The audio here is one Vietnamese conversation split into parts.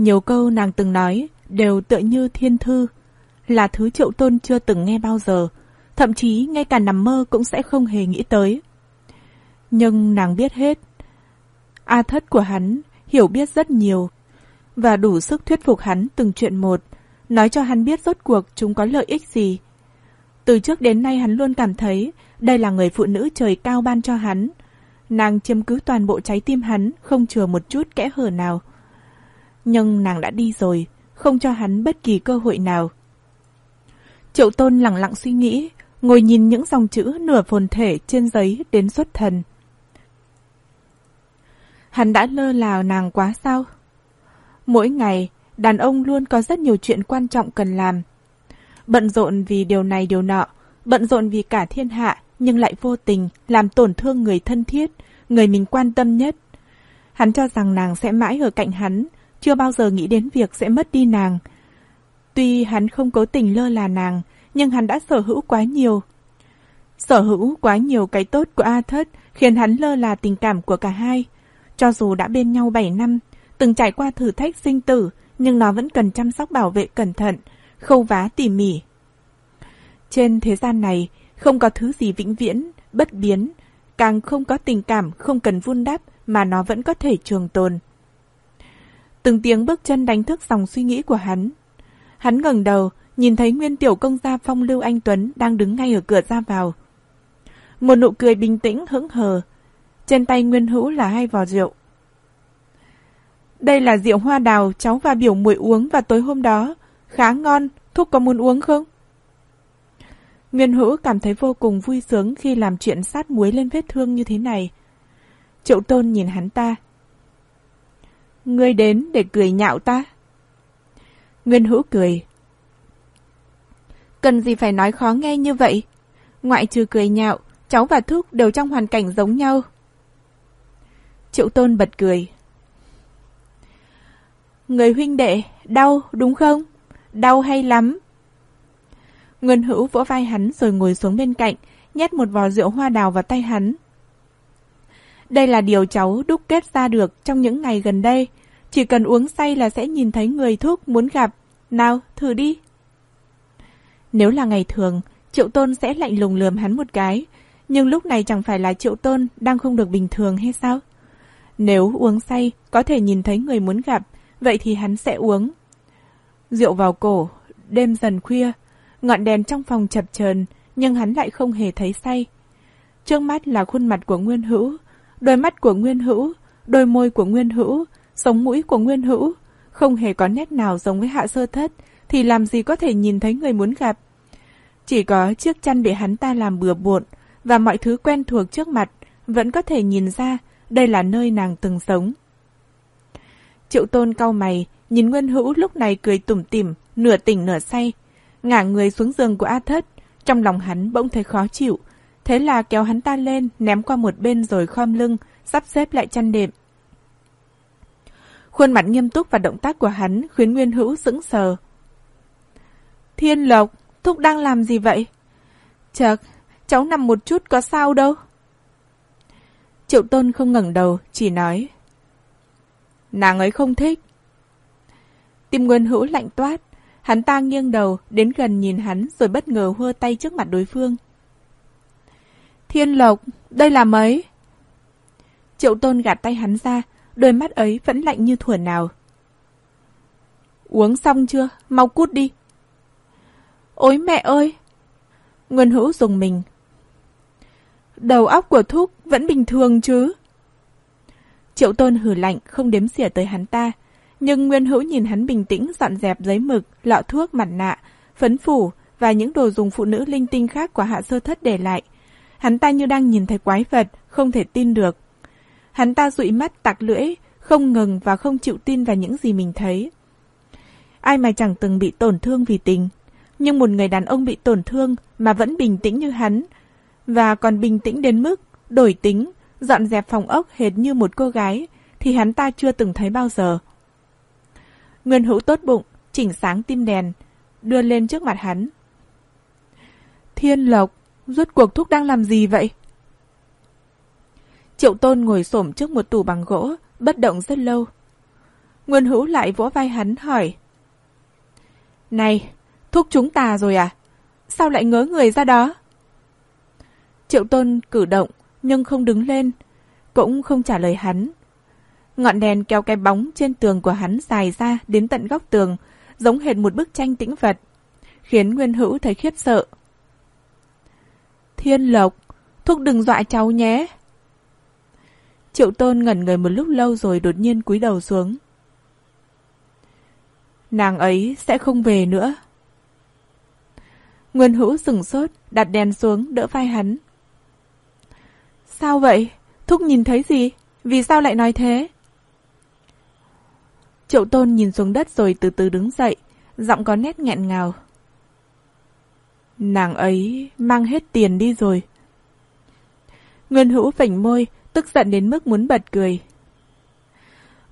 Nhiều câu nàng từng nói đều tựa như thiên thư, là thứ triệu tôn chưa từng nghe bao giờ, thậm chí ngay cả nằm mơ cũng sẽ không hề nghĩ tới. Nhưng nàng biết hết. A thất của hắn hiểu biết rất nhiều và đủ sức thuyết phục hắn từng chuyện một, nói cho hắn biết rốt cuộc chúng có lợi ích gì. Từ trước đến nay hắn luôn cảm thấy đây là người phụ nữ trời cao ban cho hắn. Nàng chiếm cứ toàn bộ trái tim hắn, không chừa một chút kẽ hở nào. Nhưng nàng đã đi rồi, không cho hắn bất kỳ cơ hội nào. Triệu tôn lặng lặng suy nghĩ, ngồi nhìn những dòng chữ nửa phồn thể trên giấy đến xuất thần. Hắn đã lơ là nàng quá sao? Mỗi ngày, đàn ông luôn có rất nhiều chuyện quan trọng cần làm. Bận rộn vì điều này điều nọ, bận rộn vì cả thiên hạ, nhưng lại vô tình làm tổn thương người thân thiết, người mình quan tâm nhất. Hắn cho rằng nàng sẽ mãi ở cạnh hắn, chưa bao giờ nghĩ đến việc sẽ mất đi nàng. Tuy hắn không cố tình lơ là nàng, nhưng hắn đã sở hữu quá nhiều. Sở hữu quá nhiều cái tốt của A Thất khiến hắn lơ là tình cảm của cả hai. Cho dù đã bên nhau 7 năm, từng trải qua thử thách sinh tử, nhưng nó vẫn cần chăm sóc bảo vệ cẩn thận, khâu vá tỉ mỉ. Trên thế gian này, không có thứ gì vĩnh viễn, bất biến, càng không có tình cảm không cần vun đắp mà nó vẫn có thể trường tồn. Từng tiếng bước chân đánh thức dòng suy nghĩ của hắn. Hắn ngẩng đầu, nhìn thấy nguyên tiểu công gia phong lưu anh Tuấn đang đứng ngay ở cửa ra vào. Một nụ cười bình tĩnh hững hờ. Trên tay Nguyên Hữu là hai vò rượu. Đây là rượu hoa đào cháu và biểu muội uống vào tối hôm đó. Khá ngon, Thúc có muốn uống không? Nguyên Hữu cảm thấy vô cùng vui sướng khi làm chuyện sát muối lên vết thương như thế này. Triệu Tôn nhìn hắn ta. Ngươi đến để cười nhạo ta. Nguyên Hữu cười. Cần gì phải nói khó nghe như vậy? Ngoại trừ cười nhạo, cháu và Thúc đều trong hoàn cảnh giống nhau. Triệu Tôn bật cười. Người huynh đệ, đau đúng không? Đau hay lắm? Nguyên Hữu vỗ vai hắn rồi ngồi xuống bên cạnh, nhét một vò rượu hoa đào vào tay hắn. Đây là điều cháu đúc kết ra được trong những ngày gần đây. Chỉ cần uống say là sẽ nhìn thấy người thuốc muốn gặp. Nào, thử đi. Nếu là ngày thường, Triệu Tôn sẽ lạnh lùng lườm hắn một cái. Nhưng lúc này chẳng phải là Triệu Tôn đang không được bình thường hay sao? Nếu uống say, có thể nhìn thấy người muốn gặp, vậy thì hắn sẽ uống. Rượu vào cổ, đêm dần khuya, ngọn đèn trong phòng chập chờn nhưng hắn lại không hề thấy say. Trước mắt là khuôn mặt của Nguyên Hữu, đôi mắt của Nguyên Hữu, đôi môi của Nguyên Hữu, sống mũi của Nguyên Hữu, không hề có nét nào giống với hạ sơ thất, thì làm gì có thể nhìn thấy người muốn gặp. Chỉ có chiếc chăn bị hắn ta làm bừa bộn, và mọi thứ quen thuộc trước mặt, vẫn có thể nhìn ra đây là nơi nàng từng sống. Triệu tôn cau mày, nhìn Nguyên Hữu lúc này cười tủm tỉm, nửa tỉnh nửa say, ngả người xuống giường của A Thất, trong lòng hắn bỗng thấy khó chịu, thế là kéo hắn ta lên, ném qua một bên rồi khom lưng, sắp xếp lại chăn đệm. Khuôn mặt nghiêm túc và động tác của hắn khiến Nguyên Hữu sững sờ. Thiên Lộc, Thúc đang làm gì vậy? Chợt, cháu nằm một chút có sao đâu. Triệu Tôn không ngẩng đầu, chỉ nói. Nàng ấy không thích. Tim Nguyên Hữu lạnh toát, hắn ta nghiêng đầu, đến gần nhìn hắn rồi bất ngờ hơ tay trước mặt đối phương. Thiên Lộc, đây là mấy? Triệu Tôn gạt tay hắn ra, đôi mắt ấy vẫn lạnh như thuở nào. Uống xong chưa? Mau cút đi. Ôi mẹ ơi! Nguyên Hữu dùng mình. Đầu óc của Thúc vẫn bình thường chứ? Triệu Tôn hử lạnh, không đếm xỉa tới hắn ta. Nhưng Nguyên Hữu nhìn hắn bình tĩnh dọn dẹp giấy mực, lọ thuốc, mặt nạ, phấn phủ và những đồ dùng phụ nữ linh tinh khác của hạ sơ thất để lại. Hắn ta như đang nhìn thấy quái vật, không thể tin được. Hắn ta dụi mắt tặc lưỡi, không ngừng và không chịu tin vào những gì mình thấy. Ai mà chẳng từng bị tổn thương vì tình. Nhưng một người đàn ông bị tổn thương mà vẫn bình tĩnh như hắn, và còn bình tĩnh đến mức đổi tính, dọn dẹp phòng ốc hệt như một cô gái, thì hắn ta chưa từng thấy bao giờ. Nguyên hữu tốt bụng, chỉnh sáng tim đèn, đưa lên trước mặt hắn. Thiên Lộc, rốt cuộc thúc đang làm gì vậy? Triệu Tôn ngồi xổm trước một tủ bằng gỗ, bất động rất lâu. Nguyên Hữu lại vỗ vai hắn hỏi. Này, thúc chúng ta rồi à? Sao lại ngớ người ra đó? Triệu Tôn cử động, nhưng không đứng lên, cũng không trả lời hắn. Ngọn đèn kéo cái bóng trên tường của hắn dài ra đến tận góc tường, giống hệt một bức tranh tĩnh vật, khiến Nguyên Hữu thấy khiếp sợ. Thiên Lộc, thúc đừng dọa cháu nhé. Triệu Tôn ngẩn người một lúc lâu rồi đột nhiên cúi đầu xuống. Nàng ấy sẽ không về nữa. Nguyên Hữu sừng sốt, đặt đèn xuống, đỡ vai hắn. Sao vậy? Thúc nhìn thấy gì? Vì sao lại nói thế? Triệu Tôn nhìn xuống đất rồi từ từ đứng dậy, giọng có nét nghẹn ngào. Nàng ấy mang hết tiền đi rồi. Nguyên Hữu phỉnh môi, tức giận đến mức muốn bật cười.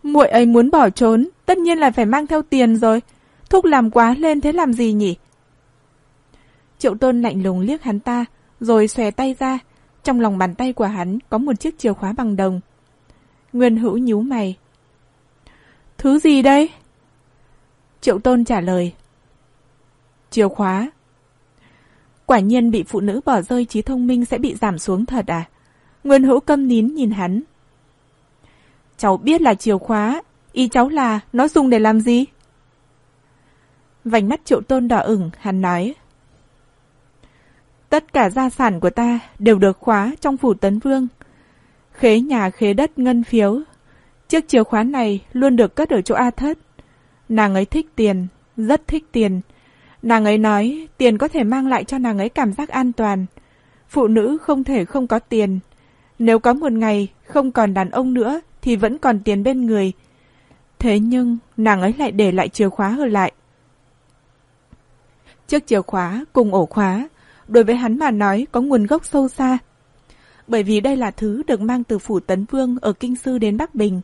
Muội ấy muốn bỏ trốn, tất nhiên là phải mang theo tiền rồi. Thúc làm quá lên thế làm gì nhỉ? Triệu Tôn lạnh lùng liếc hắn ta, rồi xòe tay ra. Trong lòng bàn tay của hắn có một chiếc chìa khóa bằng đồng. Nguyên Hữu nhíu mày. Thứ gì đây? Triệu Tôn trả lời. Chìa khóa. Quả nhiên bị phụ nữ bỏ rơi trí thông minh sẽ bị giảm xuống thật à? Nguyên Hữu câm nín nhìn hắn. Cháu biết là chìa khóa, ý cháu là nó dùng để làm gì? Vành mắt triệu tôn đỏ ửng, hắn nói. Tất cả gia sản của ta đều được khóa trong phủ tấn vương. Khế nhà khế đất ngân phiếu. Chiếc chìa khóa này luôn được cất ở chỗ A thất. Nàng ấy thích tiền, rất thích tiền. Nàng ấy nói tiền có thể mang lại cho nàng ấy cảm giác an toàn. Phụ nữ không thể không có tiền. Nếu có một ngày không còn đàn ông nữa thì vẫn còn tiền bên người. Thế nhưng nàng ấy lại để lại chìa khóa ở lại. Chiếc chìa khóa cùng ổ khóa, đối với hắn mà nói có nguồn gốc sâu xa. Bởi vì đây là thứ được mang từ phủ Tấn Vương ở Kinh Sư đến Bắc Bình.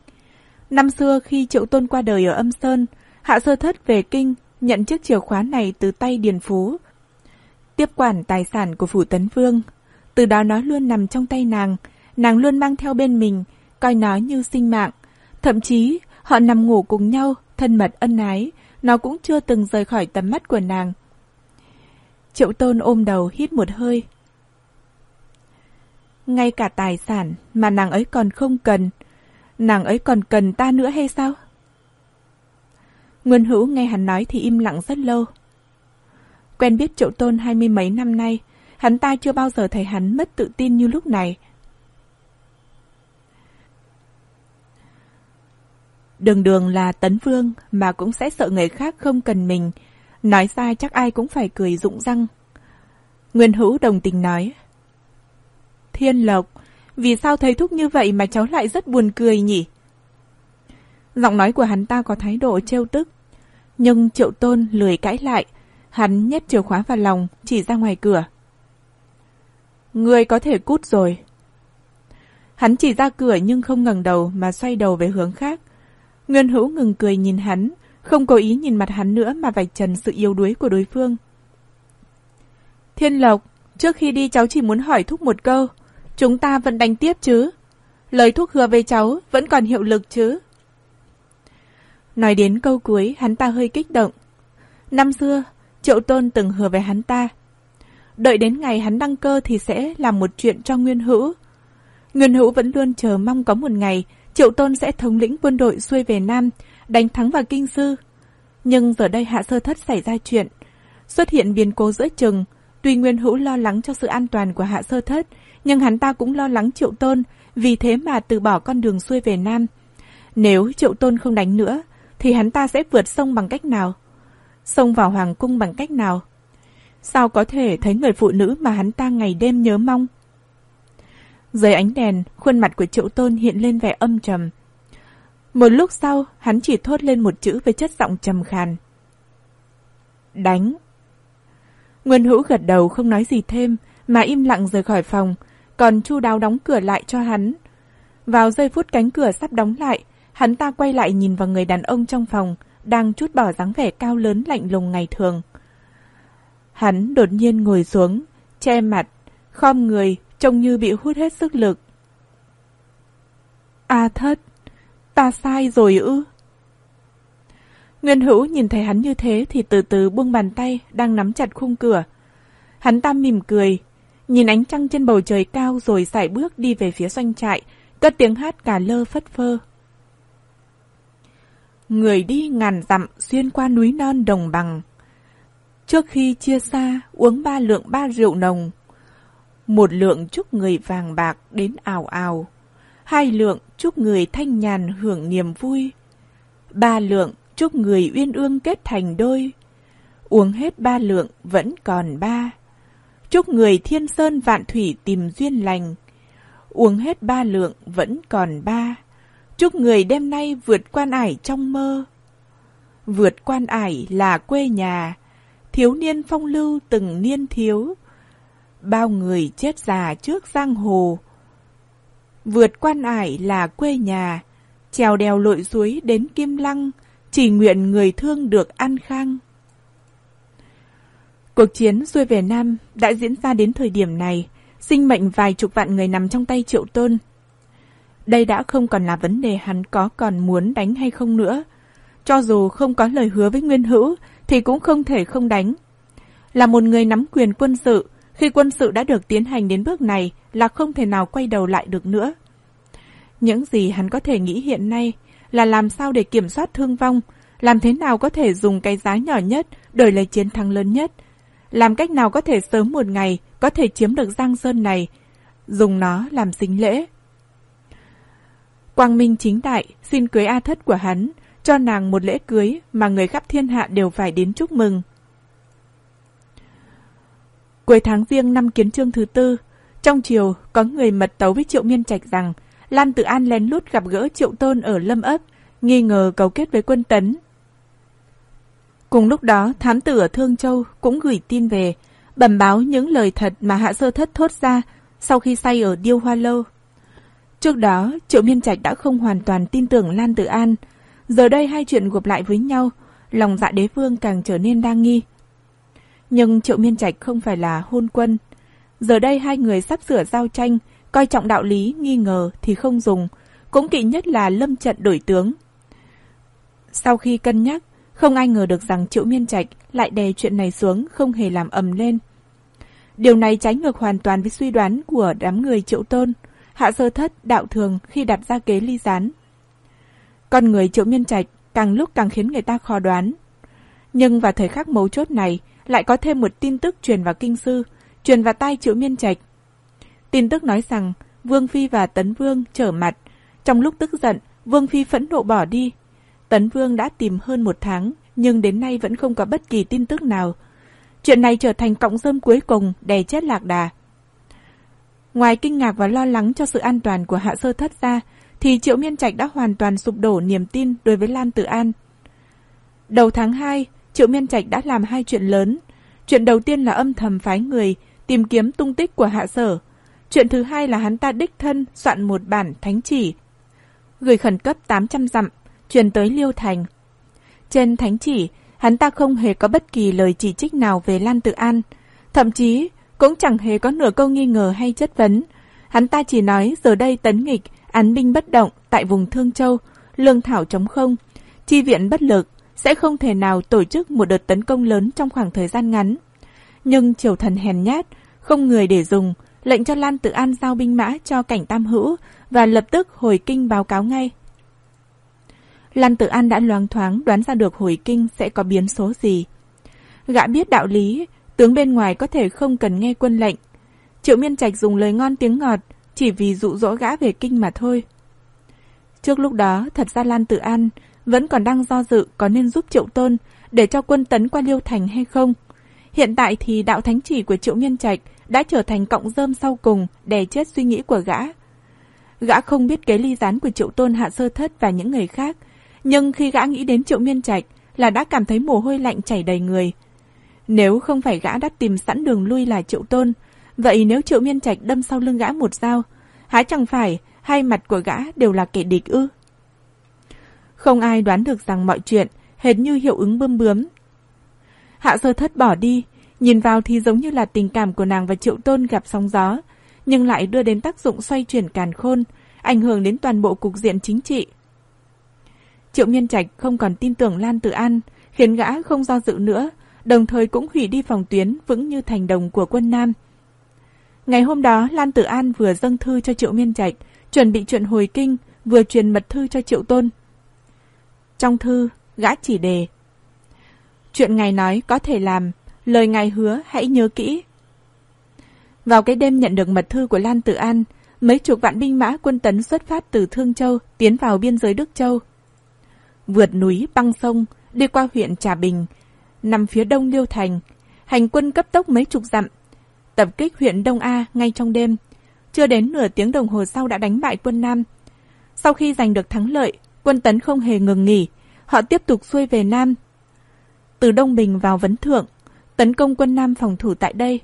Năm xưa khi Triệu Tôn qua đời ở Âm Sơn, Hạ Sơ Thất về Kinh nhận chiếc chìa khóa này từ tay Điền Phú. Tiếp quản tài sản của phủ Tấn Vương. Từ đó nó luôn nằm trong tay nàng, nàng luôn mang theo bên mình, coi nó như sinh mạng. Thậm chí, họ nằm ngủ cùng nhau, thân mật ân ái, nó cũng chưa từng rời khỏi tầm mắt của nàng. Triệu Tôn ôm đầu hít một hơi. Ngay cả tài sản mà nàng ấy còn không cần, nàng ấy còn cần ta nữa hay sao? Nguyên Hữu nghe hắn nói thì im lặng rất lâu. Quen biết Triệu Tôn hai mươi mấy năm nay, hắn ta chưa bao giờ thấy hắn mất tự tin như lúc này. Đường đường là tấn vương mà cũng sẽ sợ người khác không cần mình. Nói ra chắc ai cũng phải cười rụng răng. Nguyên Hữu đồng tình nói. Thiên Lộc, vì sao thầy thúc như vậy mà cháu lại rất buồn cười nhỉ? Giọng nói của hắn ta có thái độ trêu tức. Nhưng triệu tôn lười cãi lại. Hắn nhét chìa khóa vào lòng, chỉ ra ngoài cửa. Người có thể cút rồi. Hắn chỉ ra cửa nhưng không ngẩng đầu mà xoay đầu về hướng khác. Nguyên Hữu ngừng cười nhìn hắn, không cố ý nhìn mặt hắn nữa mà vạch trần sự yếu đuối của đối phương. Thiên Lộc, trước khi đi cháu chỉ muốn hỏi Thúc một câu. Chúng ta vẫn đánh tiếp chứ? Lời Thúc hứa với cháu vẫn còn hiệu lực chứ? Nói đến câu cuối, hắn ta hơi kích động. Năm xưa, Triệu Tôn từng hứa với hắn ta. Đợi đến ngày hắn đăng cơ thì sẽ làm một chuyện cho Nguyên Hữu. Nguyên Hữu vẫn luôn chờ mong có một ngày Triệu Tôn sẽ thống lĩnh quân đội xuôi về Nam, đánh thắng vào Kinh Sư. Nhưng giờ đây Hạ Sơ Thất xảy ra chuyện. Xuất hiện biến cố giữa chừng, tuy Nguyên Hữu lo lắng cho sự an toàn của Hạ Sơ Thất, nhưng hắn ta cũng lo lắng Triệu Tôn, vì thế mà từ bỏ con đường xuôi về Nam. Nếu Triệu Tôn không đánh nữa, thì hắn ta sẽ vượt sông bằng cách nào? Xông vào Hoàng Cung bằng cách nào? Sao có thể thấy người phụ nữ mà hắn ta ngày đêm nhớ mong? Dưới ánh đèn, khuôn mặt của Triệu Tôn hiện lên vẻ âm trầm. Một lúc sau, hắn chỉ thốt lên một chữ với chất giọng trầm khàn. Đánh. Nguyên Hữu gật đầu không nói gì thêm, mà im lặng rời khỏi phòng, còn Chu Đáo đóng cửa lại cho hắn. Vào giây phút cánh cửa sắp đóng lại, hắn ta quay lại nhìn vào người đàn ông trong phòng, đang chút bỏ dáng vẻ cao lớn lạnh lùng ngày thường. Hắn đột nhiên ngồi xuống, che mặt, khom người, trông như bị hút hết sức lực. A thất, ta sai rồi ư? Nguyên Hữu nhìn thấy hắn như thế thì từ từ buông bàn tay đang nắm chặt khung cửa. Hắn ta mỉm cười, nhìn ánh trăng trên bầu trời cao rồi sải bước đi về phía doanh trại, cất tiếng hát cả lơ phất phơ. Người đi ngàn dặm xuyên qua núi non đồng bằng. Trước khi chia xa, uống ba lượng ba rượu nồng. Một lượng chúc người vàng bạc đến ảo ảo. Hai lượng chúc người thanh nhàn hưởng niềm vui. Ba lượng chúc người uyên ương kết thành đôi. Uống hết ba lượng vẫn còn ba. Chúc người thiên sơn vạn thủy tìm duyên lành. Uống hết ba lượng vẫn còn ba. Chúc người đêm nay vượt quan ải trong mơ. Vượt quan ải là quê nhà, thiếu niên phong lưu từng niên thiếu. Bao người chết già trước giang hồ. Vượt quan ải là quê nhà, trèo đèo lội suối đến Kim Lăng, chỉ nguyện người thương được an khang. Cuộc chiến xuôi về Nam đã diễn ra đến thời điểm này, sinh mệnh vài chục vạn người nằm trong tay triệu tôn. Đây đã không còn là vấn đề hắn có còn muốn đánh hay không nữa. Cho dù không có lời hứa với Nguyên Hữu, thì cũng không thể không đánh. Là một người nắm quyền quân sự, khi quân sự đã được tiến hành đến bước này là không thể nào quay đầu lại được nữa. Những gì hắn có thể nghĩ hiện nay là làm sao để kiểm soát thương vong, làm thế nào có thể dùng cái giá nhỏ nhất đổi lấy chiến thắng lớn nhất, làm cách nào có thể sớm một ngày có thể chiếm được Giang Sơn này, dùng nó làm sinh lễ. Quang Minh chính đại xin cưới A Thất của hắn, cho nàng một lễ cưới mà người khắp thiên hạ đều phải đến chúc mừng. Cuối tháng riêng năm kiến trương thứ tư, trong chiều có người mật tấu với Triệu Miên Trạch rằng Lan Tự An lén lút gặp gỡ Triệu Tôn ở Lâm ấp, nghi ngờ cấu kết với quân tấn. Cùng lúc đó, thám tử ở Thương Châu cũng gửi tin về, bẩm báo những lời thật mà Hạ Sơ Thất thốt ra sau khi say ở Điêu Hoa Lâu. Trước đó, Triệu Miên Trạch đã không hoàn toàn tin tưởng Lan Tự An. Giờ đây hai chuyện gộp lại với nhau, lòng dạ đế vương càng trở nên đa nghi. Nhưng Triệu Miên Trạch không phải là hôn quân. Giờ đây hai người sắp sửa giao tranh, coi trọng đạo lý, nghi ngờ thì không dùng, cũng kỵ nhất là lâm trận đổi tướng. Sau khi cân nhắc, không ai ngờ được rằng Triệu Miên Trạch lại đè chuyện này xuống, không hề làm ầm lên. Điều này trái ngược hoàn toàn với suy đoán của đám người Triệu Tôn, Hạ Sơ Thất, Đạo Thường khi đặt ra kế ly gián. Con người Triệu Miên Trạch càng lúc càng khiến người ta khó đoán. Nhưng vào thời khắc mấu chốt này, lại có thêm một tin tức truyền vào kinh sư, truyền vào tai Triệu Miên Trạch. Tin tức nói rằng Vương Phi và Tấn Vương trở mặt. Trong lúc tức giận, Vương Phi phẫn nộ bỏ đi. Tấn Vương đã tìm hơn một tháng, nhưng đến nay vẫn không có bất kỳ tin tức nào. Chuyện này trở thành cọng rơm cuối cùng đè chết lạc đà. Ngoài kinh ngạc và lo lắng cho sự an toàn của hạ sơ thất ra, thì Triệu Miên Trạch đã hoàn toàn sụp đổ niềm tin đối với Lan Tử An. Đầu tháng 2, Triệu Miên Trạch đã làm hai chuyện lớn. Chuyện đầu tiên là âm thầm phái người tìm kiếm tung tích của hạ sở. Chuyện thứ hai là hắn ta đích thân soạn một bản thánh chỉ, gửi khẩn cấp 800 dặm, truyền tới Liêu Thành. Trên thánh chỉ, hắn ta không hề có bất kỳ lời chỉ trích nào về Lan Tự An, thậm chí cũng chẳng hề có nửa câu nghi ngờ hay chất vấn. Hắn ta chỉ nói giờ đây tấn nghịch, án binh bất động tại vùng Thương Châu, lương thảo chống không, chi viện bất lực, sẽ không thể nào tổ chức một đợt tấn công lớn trong khoảng thời gian ngắn. Nhưng triều thần hèn nhát, không người để dùng, lệnh cho Lan Tự An giao binh mã cho cảnh tam hữu và lập tức hồi kinh báo cáo ngay. Lan Tự An đã loáng thoáng đoán ra được hồi kinh sẽ có biến số gì. Gã biết đạo lý, tướng bên ngoài có thể không cần nghe quân lệnh. Triệu Miên Trạch dùng lời ngon tiếng ngọt chỉ vì dụ dỗ gã về kinh mà thôi. Trước lúc đó, thật ra Lan Tự An vẫn còn đang do dự có nên giúp Triệu Tôn để cho quân tấn qua Liêu Thành hay không. Hiện tại thì đạo thánh chỉ của Triệu Nhân Trạch đã trở thành cọng rơm sau cùng đè chết suy nghĩ của gã. Gã không biết kế ly gián của Triệu Tôn Hạ Sơ Thất và những người khác, nhưng khi gã nghĩ đến Triệu Nhân Trạch là đã cảm thấy mồ hôi lạnh chảy đầy người. Nếu không phải gã đã tìm sẵn đường lui là Triệu Tôn, vậy nếu Triệu Miên Trạch đâm sau lưng gã một dao, há chẳng phải hai mặt của gã đều là kẻ địch ư? Không ai đoán được rằng mọi chuyện hệt như hiệu ứng bơm bướm. Hạ sơ thất bỏ đi, nhìn vào thì giống như là tình cảm của nàng và Triệu Tôn gặp sóng gió, nhưng lại đưa đến tác dụng xoay chuyển càn khôn, ảnh hưởng đến toàn bộ cục diện chính trị. Triệu Miên Trạch không còn tin tưởng Lan Tử An, khiến gã không do dự nữa, đồng thời cũng hủy đi phòng tuyến vững như thành đồng của quân Nam. Ngày hôm đó, Lan Tử An vừa dâng thư cho Triệu Miên Trạch, chuẩn bị chuyện hồi kinh, vừa truyền mật thư cho Triệu Tôn. Trong thư, gã chỉ đề. Chuyện ngài nói có thể làm, lời ngài hứa hãy nhớ kỹ. Vào cái đêm nhận được mật thư của Lan Tử An, mấy chục vạn binh mã quân tấn xuất phát từ Thương Châu tiến vào biên giới Đức Châu. Vượt núi băng sông, đi qua huyện Trà Bình, nằm phía đông Liêu Thành, hành quân cấp tốc mấy chục dặm, tập kích huyện Đông A ngay trong đêm. Chưa đến nửa tiếng đồng hồ sau đã đánh bại quân Nam. Sau khi giành được thắng lợi, quân tấn không hề ngừng nghỉ, họ tiếp tục xuôi về Nam. Từ Đông Bình vào Vấn Thượng, tấn công quân Nam phòng thủ tại đây.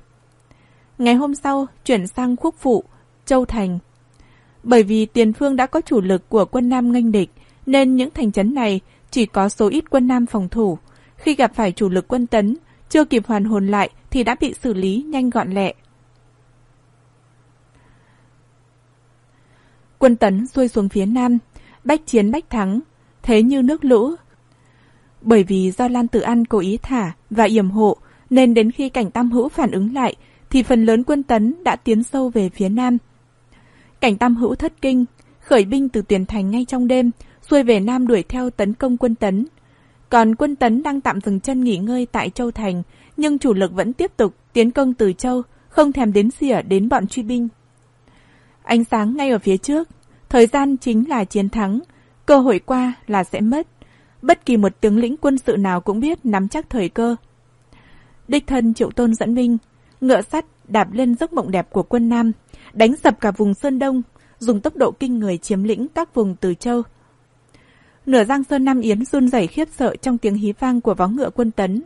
Ngày hôm sau, chuyển sang Quốc Phụ, Châu Thành. Bởi vì tiền phương đã có chủ lực của quân Nam nghênh địch, nên những thành trấn này chỉ có số ít quân Nam phòng thủ. Khi gặp phải chủ lực quân tấn, chưa kịp hoàn hồn lại thì đã bị xử lý nhanh gọn lẹ. Quân tấn xuôi xuống phía Nam, bách chiến bách thắng, thế như nước lũ. Bởi vì do Lan Tử An cố ý thả và yểm hộ, nên đến khi cảnh Tam Hữu phản ứng lại, thì phần lớn quân tấn đã tiến sâu về phía Nam. Cảnh Tam Hữu thất kinh, khởi binh từ tiền thành ngay trong đêm, xuôi về Nam đuổi theo tấn công quân tấn. Còn quân tấn đang tạm dừng chân nghỉ ngơi tại Châu Thành, nhưng chủ lực vẫn tiếp tục tiến công từ Châu, không thèm đến xỉa đến bọn truy binh. Ánh sáng ngay ở phía trước, thời gian chính là chiến thắng, cơ hội qua là sẽ mất. Bất kỳ một tướng lĩnh quân sự nào cũng biết nắm chắc thời cơ. Đích thân triệu tôn dẫn binh, ngựa sắt đạp lên giấc mộng đẹp của quân Nam, đánh sập cả vùng Sơn Đông, dùng tốc độ kinh người chiếm lĩnh các vùng từ châu. Nửa giang sơn Nam Yến run rẩy khiếp sợ trong tiếng hí vang của vó ngựa quân tấn.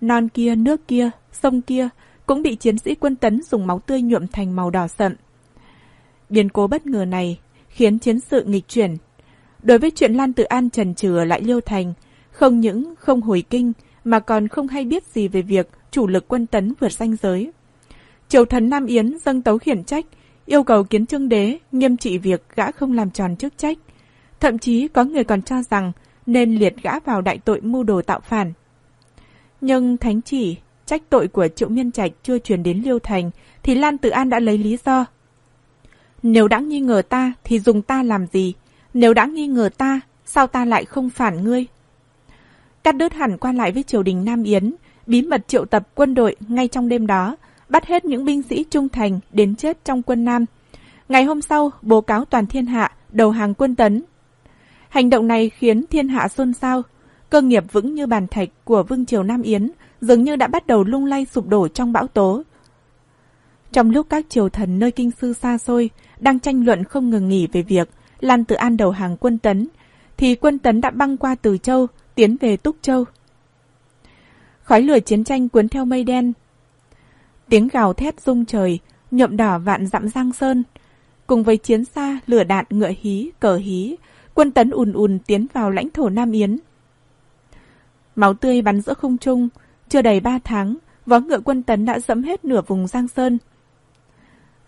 Non kia, nước kia, sông kia cũng bị chiến sĩ quân tấn dùng máu tươi nhuộm thành màu đỏ sậm. Biến cố bất ngờ này khiến chiến sự nghịch chuyển. Đối với chuyện Lan Tự An trần trừ lại Liêu Thành, không những không hồi kinh mà còn không hay biết gì về việc chủ lực quân tấn vượt ranh giới. Triều thần Nam Yến dâng tấu khiển trách, yêu cầu kiến trương đế nghiêm trị việc gã không làm tròn chức trách. Thậm chí có người còn cho rằng nên liệt gã vào đại tội mưu đồ tạo phản. Nhưng thánh chỉ, trách tội của Triệu Miên Trạch chưa truyền đến Liêu Thành, thì Lan Tự An đã lấy lý do. Nếu đã nghi ngờ ta, thì dùng ta làm gì? Nếu đã nghi ngờ ta, sao ta lại không phản ngươi? Cắt đứt hẳn qua lại với triều đình Nam Yến, bí mật triệu tập quân đội ngay trong đêm đó, bắt hết những binh sĩ trung thành đến chết trong quân Nam. Ngày hôm sau, bố cáo toàn thiên hạ, đầu hàng quân tấn. Hành động này khiến thiên hạ xôn xao. Cơ nghiệp vững như bàn thạch của Vương Triều Nam Yến dường như đã bắt đầu lung lay sụp đổ trong bão tố. Trong lúc các triều thần nơi kinh sư xa xôi đang tranh luận không ngừng nghỉ về việc Lan Tử An đầu hàng quân tấn, thì quân tấn đã băng qua Từ Châu, tiến về Túc Châu. Khói lửa chiến tranh cuốn theo mây đen. Tiếng gào thét rung trời, nhuộm đỏ vạn dặm giang sơn. Cùng với chiến xa, lửa đạn, ngựa hí, cờ hí, quân tấn ùn ùn tiến vào lãnh thổ Nam Yến. Máu tươi bắn giữa không trung, chưa đầy ba tháng, vó ngựa quân tấn đã dẫm hết nửa vùng Giang Sơn.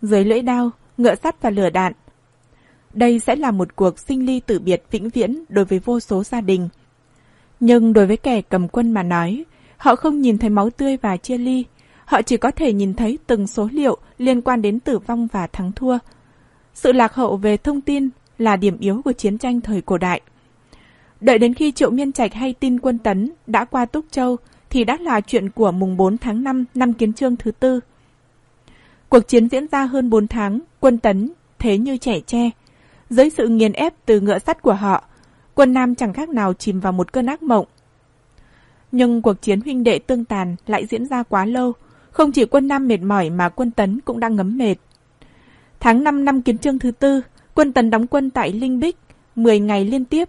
Dưới lưỡi đao, ngựa sắt và lửa đạn. Đây sẽ là một cuộc sinh ly tử biệt vĩnh viễn đối với vô số gia đình. Nhưng đối với kẻ cầm quân mà nói, họ không nhìn thấy máu tươi và chia ly. Họ chỉ có thể nhìn thấy từng số liệu liên quan đến tử vong và thắng thua. Sự lạc hậu về thông tin là điểm yếu của chiến tranh thời cổ đại. Đợi đến khi Triệu Miên Trạch hay tin quân tấn đã qua Túc Châu thì đã là chuyện của mùng 4 tháng 5 năm kiến trương thứ tư. Cuộc chiến diễn ra hơn 4 tháng, quân tấn thế như trẻ tre. Dưới sự nghiền ép từ ngựa sắt của họ, quân Nam chẳng khác nào chìm vào một cơn ác mộng. Nhưng cuộc chiến huynh đệ tương tàn lại diễn ra quá lâu, không chỉ quân Nam mệt mỏi mà quân Tấn cũng đang ngấm mệt. Tháng 5 năm kiến trương thứ tư, quân Tấn đóng quân tại Linh Bích, 10 ngày liên tiếp,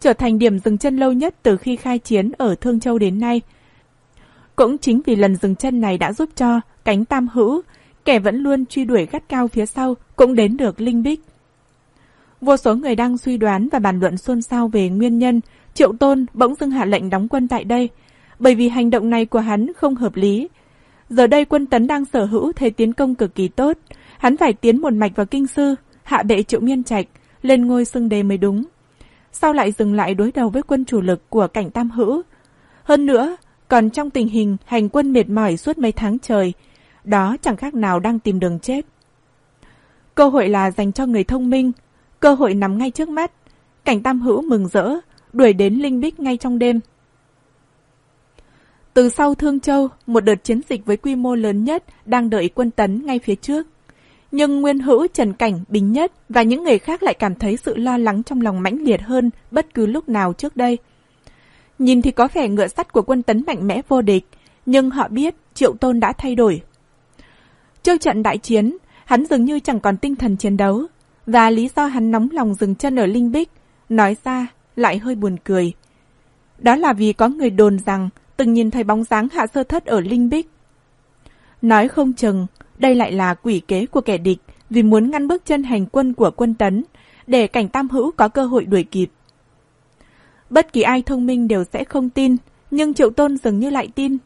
trở thành điểm dừng chân lâu nhất từ khi khai chiến ở Thương Châu đến nay. Cũng chính vì lần dừng chân này đã giúp cho cánh tam hữu, kẻ vẫn luôn truy đuổi gắt cao phía sau, cũng đến được Linh Bích. Vô số người đang suy đoán và bàn luận xôn xao về nguyên nhân Triệu Tôn bỗng dưng hạ lệnh đóng quân tại đây, bởi vì hành động này của hắn không hợp lý. Giờ đây quân tấn đang sở hữu thế tiến công cực kỳ tốt, hắn phải tiến một mạch vào kinh sư, hạ bệ Triệu Miên Trạch, lên ngôi xưng đề mới đúng. sao lại dừng lại đối đầu với quân chủ lực của cảnh tam hữu. Hơn nữa, còn trong tình hình hành quân mệt mỏi suốt mấy tháng trời, đó chẳng khác nào đang tìm đường chết. Cơ hội là dành cho người thông minh, cơ hội nằm ngay trước mắt. Cảnh tam hữu mừng rỡ, đuổi đến Linh Bích ngay trong đêm. Từ sau Thương Châu, một đợt chiến dịch với quy mô lớn nhất đang đợi quân tấn ngay phía trước. Nhưng Nguyên Hữu, Trần Cảnh, Bình Nhất và những người khác lại cảm thấy sự lo lắng trong lòng mãnh liệt hơn bất cứ lúc nào trước đây. Nhìn thì có vẻ ngựa sắt của quân tấn mạnh mẽ vô địch, nhưng họ biết Triệu Tôn đã thay đổi. Trước trận đại chiến, hắn dường như chẳng còn tinh thần chiến đấu, và lý do hắn nóng lòng dừng chân ở Linh Bích, nói ra lại hơi buồn cười. Đó là vì có người đồn rằng từng nhìn thấy bóng dáng hạ sơ thất ở Linh Bích. Nói không chừng, đây lại là quỷ kế của kẻ địch vì muốn ngăn bước chân hành quân của quân tấn, để cảnh tam hữu có cơ hội đuổi kịp. Bất kỳ ai thông minh đều sẽ không tin, nhưng Triệu Tôn dường như lại tin.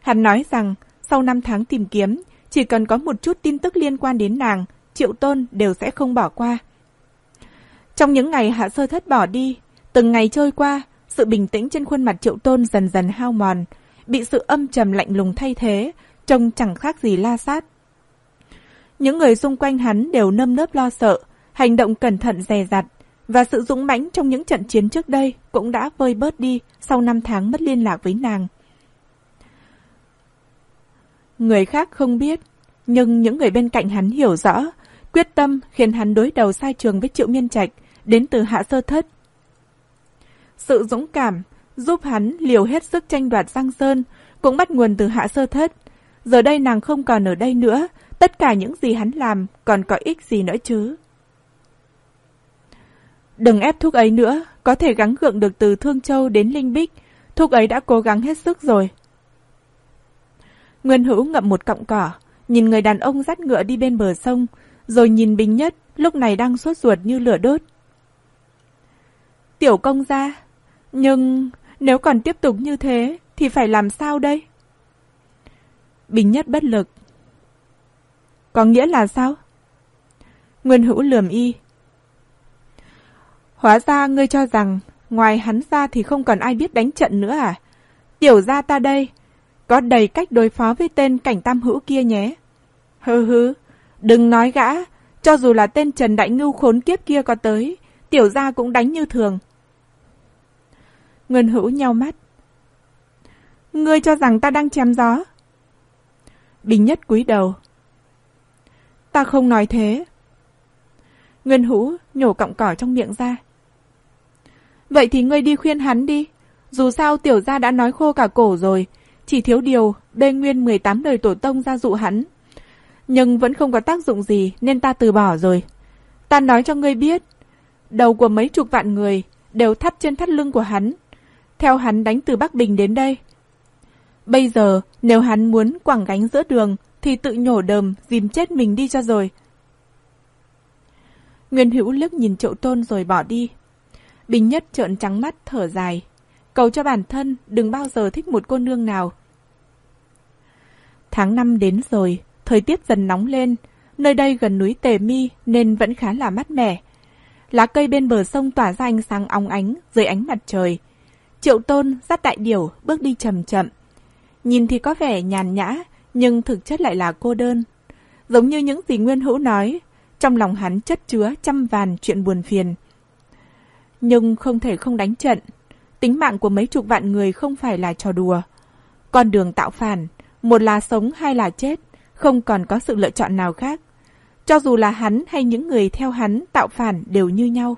Hắn nói rằng, sau 5 tháng tìm kiếm, chỉ cần có một chút tin tức liên quan đến nàng, Triệu Tôn đều sẽ không bỏ qua. Trong những ngày hạ sơ thất bỏ đi, từng ngày trôi qua, sự bình tĩnh trên khuôn mặt Triệu Tôn dần dần hao mòn, bị sự âm trầm lạnh lùng thay thế, trông chẳng khác gì la sát. Những người xung quanh hắn đều nâm nớp lo sợ, hành động cẩn thận dè dặt, và sự dũng mãnh trong những trận chiến trước đây cũng đã vơi bớt đi sau năm tháng mất liên lạc với nàng. Người khác không biết, nhưng những người bên cạnh hắn hiểu rõ, quyết tâm khiến hắn đối đầu sai trường với Triệu Miên Trạch đến từ Hạ Sơ Thất. Sự dũng cảm giúp hắn liều hết sức tranh đoạt Giang Sơn cũng bắt nguồn từ Hạ Sơ Thất. Giờ đây nàng không còn ở đây nữa, tất cả những gì hắn làm còn có ích gì nữa chứ. Đừng ép thuốc ấy nữa, có thể gắng gượng được từ Thương Châu đến Linh Bích, thuốc ấy đã cố gắng hết sức rồi. Nguyên Hữu ngậm một cọng cỏ, nhìn người đàn ông dắt ngựa đi bên bờ sông, rồi nhìn Bình Nhất, lúc này đang sốt ruột như lửa đốt. Tiểu công gia, nhưng nếu còn tiếp tục như thế thì phải làm sao đây? Bình Nhất bất lực. Có nghĩa là sao? Nguyên Hữu lườm y. Hóa ra ngươi cho rằng ngoài hắn ra thì không còn ai biết đánh trận nữa à? Tiểu gia ta đây, có đầy cách đối phó với tên cảnh tam hữu kia nhé. Hừ hừ, đừng nói gã, cho dù là tên Trần Đại Ngưu khốn kiếp kia có tới, tiểu gia cũng đánh như thường. Ngân hữu nhau mắt. Ngươi cho rằng ta đang chém gió. Bình nhất cúi đầu. Ta không nói thế. Ngân hữu nhổ cọng cỏ trong miệng ra. Vậy thì ngươi đi khuyên hắn đi. Dù sao tiểu gia đã nói khô cả cổ rồi, chỉ thiếu điều, bê nguyên 18 đời tổ tông ra dụ hắn. Nhưng vẫn không có tác dụng gì nên ta từ bỏ rồi. Ta nói cho ngươi biết, đầu của mấy chục vạn người đều thắt trên thắt lưng của hắn. Theo hắn đánh từ Bắc Bình đến đây. Bây giờ, nếu hắn muốn quảng gánh giữa đường, thì tự nhổ đờm, dìm chết mình đi cho rồi. Nguyên Hữu lướt nhìn Triệu Tôn rồi bỏ đi. Bình Nhất trợn trắng mắt thở dài, cầu cho bản thân đừng bao giờ thích một cô nương nào. Tháng năm đến rồi, thời tiết dần nóng lên, nơi đây gần núi Tề Mi nên vẫn khá là mát mẻ. Lá cây bên bờ sông tỏa ra ánh sáng óng ánh dưới ánh mặt trời. Triệu Tôn dắt đại điểu bước đi chậm chậm. Nhìn thì có vẻ nhàn nhã, nhưng thực chất lại là cô đơn. Giống như những gì Nguyên Hữu nói, trong lòng hắn chất chứa trăm vàn chuyện buồn phiền. Nhưng không thể không đánh trận, tính mạng của mấy chục vạn người không phải là trò đùa. Con đường tạo phản, một là sống hay là chết, không còn có sự lựa chọn nào khác. Cho dù là hắn hay những người theo hắn tạo phản đều như nhau.